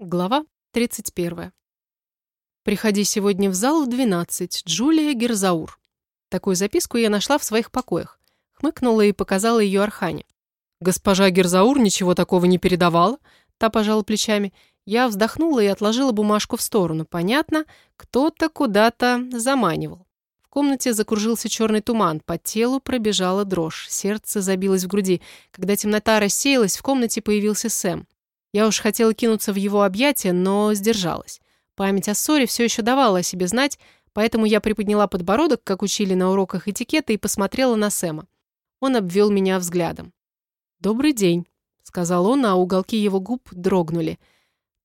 Глава 31. «Приходи сегодня в зал в 12. Джулия Герзаур». Такую записку я нашла в своих покоях. Хмыкнула и показала ее Архане. «Госпожа Герзаур ничего такого не передавала?» Та пожала плечами. Я вздохнула и отложила бумажку в сторону. Понятно, кто-то куда-то заманивал. В комнате закружился черный туман, по телу пробежала дрожь, сердце забилось в груди. Когда темнота рассеялась, в комнате появился Сэм. Я уж хотела кинуться в его объятия, но сдержалась. Память о ссоре все еще давала о себе знать, поэтому я приподняла подбородок, как учили на уроках этикета, и посмотрела на Сэма. Он обвел меня взглядом. «Добрый день», — сказал он, а уголки его губ дрогнули.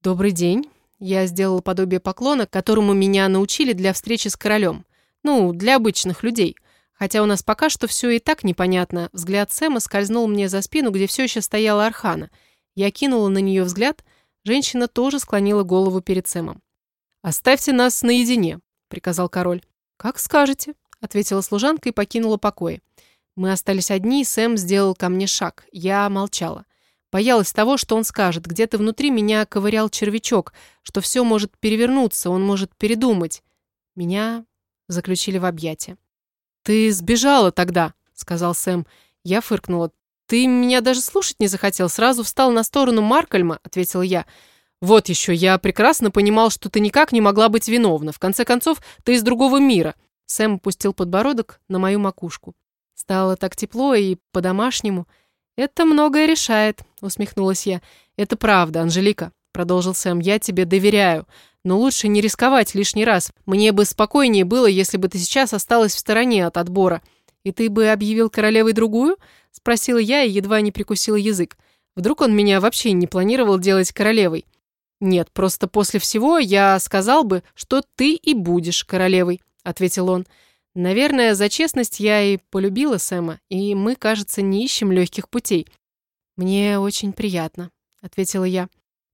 «Добрый день». Я сделала подобие поклона, которому меня научили для встречи с королем. Ну, для обычных людей. Хотя у нас пока что все и так непонятно. Взгляд Сэма скользнул мне за спину, где все еще стояла Архана — я кинула на нее взгляд, женщина тоже склонила голову перед Сэмом. «Оставьте нас наедине», — приказал король. «Как скажете», — ответила служанка и покинула покои. Мы остались одни, и Сэм сделал ко мне шаг. Я молчала. Боялась того, что он скажет. Где-то внутри меня ковырял червячок, что все может перевернуться, он может передумать. Меня заключили в объятия. «Ты сбежала тогда», — сказал Сэм. Я фыркнула. «Ты меня даже слушать не захотел, сразу встал на сторону Маркальма», — ответил я. «Вот еще, я прекрасно понимал, что ты никак не могла быть виновна. В конце концов, ты из другого мира». Сэм пустил подбородок на мою макушку. Стало так тепло и по-домашнему. «Это многое решает», — усмехнулась я. «Это правда, Анжелика», — продолжил Сэм. «Я тебе доверяю. Но лучше не рисковать лишний раз. Мне бы спокойнее было, если бы ты сейчас осталась в стороне от отбора. И ты бы объявил королевой другую?» Спросила я и едва не прикусила язык. Вдруг он меня вообще не планировал делать королевой? Нет, просто после всего я сказал бы, что ты и будешь королевой, ответил он. Наверное, за честность я и полюбила Сэма, и мы, кажется, не ищем легких путей. Мне очень приятно, ответила я.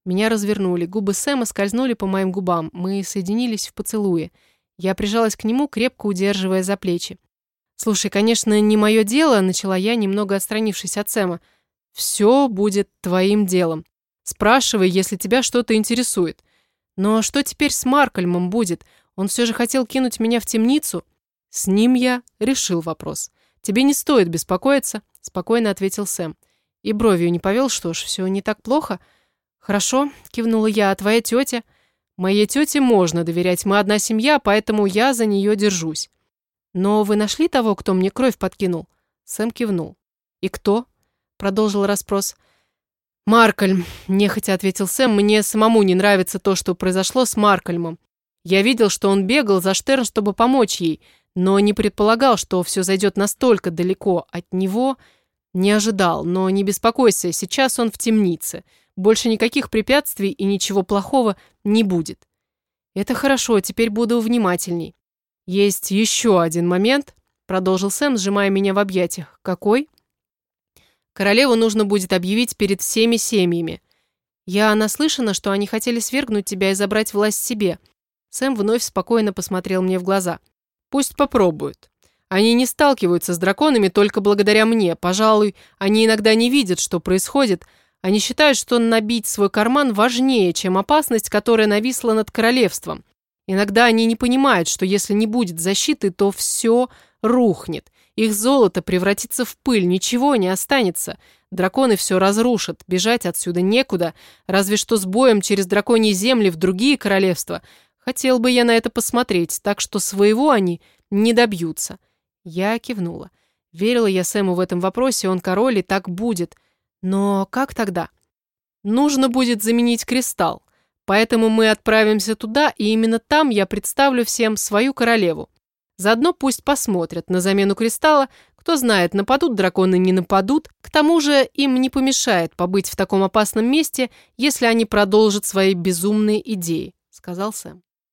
Меня развернули, губы Сэма скользнули по моим губам, мы соединились в поцелуе. Я прижалась к нему, крепко удерживая за плечи. «Слушай, конечно, не мое дело», — начала я, немного отстранившись от Сэма. «Все будет твоим делом. Спрашивай, если тебя что-то интересует. Но что теперь с Маркальмом будет? Он все же хотел кинуть меня в темницу?» С ним я решил вопрос. «Тебе не стоит беспокоиться», — спокойно ответил Сэм. И бровью не повел, что ж, все не так плохо. «Хорошо», — кивнула я, — «а твоя тетя?» «Моей тете можно доверять, мы одна семья, поэтому я за нее держусь». «Но вы нашли того, кто мне кровь подкинул?» Сэм кивнул. «И кто?» Продолжил расспрос. «Маркальм», — нехотя ответил Сэм, «мне самому не нравится то, что произошло с Маркальмом. Я видел, что он бегал за Штерн, чтобы помочь ей, но не предполагал, что все зайдет настолько далеко от него. Не ожидал, но не беспокойся, сейчас он в темнице. Больше никаких препятствий и ничего плохого не будет. Это хорошо, теперь буду внимательней. «Есть еще один момент», — продолжил Сэм, сжимая меня в объятиях. «Какой?» «Королеву нужно будет объявить перед всеми семьями. Я наслышана, что они хотели свергнуть тебя и забрать власть себе». Сэм вновь спокойно посмотрел мне в глаза. «Пусть попробуют. Они не сталкиваются с драконами только благодаря мне. Пожалуй, они иногда не видят, что происходит. Они считают, что набить свой карман важнее, чем опасность, которая нависла над королевством. Иногда они не понимают, что если не будет защиты, то все рухнет. Их золото превратится в пыль, ничего не останется. Драконы все разрушат, бежать отсюда некуда, разве что с боем через драконьи земли в другие королевства. Хотел бы я на это посмотреть, так что своего они не добьются. Я кивнула. Верила я Сэму в этом вопросе, он король, и так будет. Но как тогда? Нужно будет заменить кристалл. Поэтому мы отправимся туда, и именно там я представлю всем свою королеву. Заодно пусть посмотрят на замену кристалла, кто знает, нападут драконы, не нападут. К тому же им не помешает побыть в таком опасном месте, если они продолжат свои безумные идеи», — сказал Сэм.